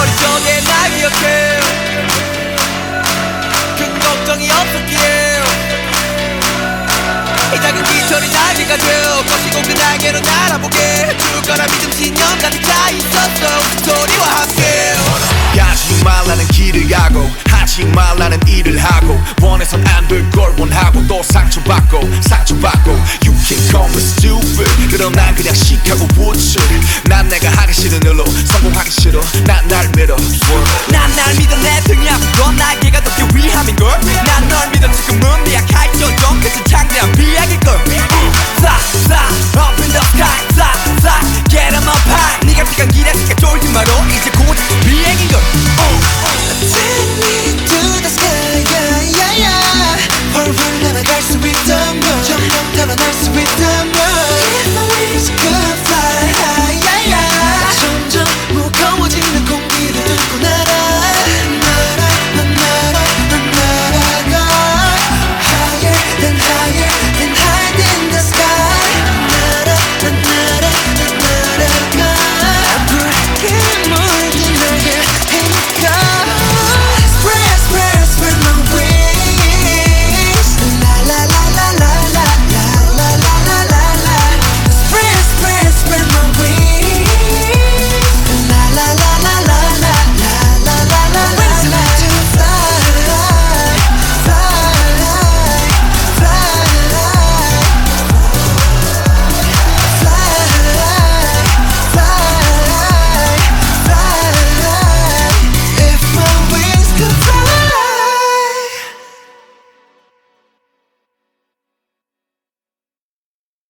어리석게 날 기억해. 그 걱정이 없었기에. 이 작은 기철이 날개가 되어 거시고 그 날개로 날아보게. 줄 거라 믿음 신념 가득 차 있었어. 소리와 함께. 가지 말라는 길을 가고 하지 말라는 일을 하고 원해선 안될 걸 원하고 또 상처받고 상처받고 You can call stupid. 그럼 난 그냥 시카고 부츠 난 내가 하기 싫은 수 있던 걸 점점 달아날 수 있던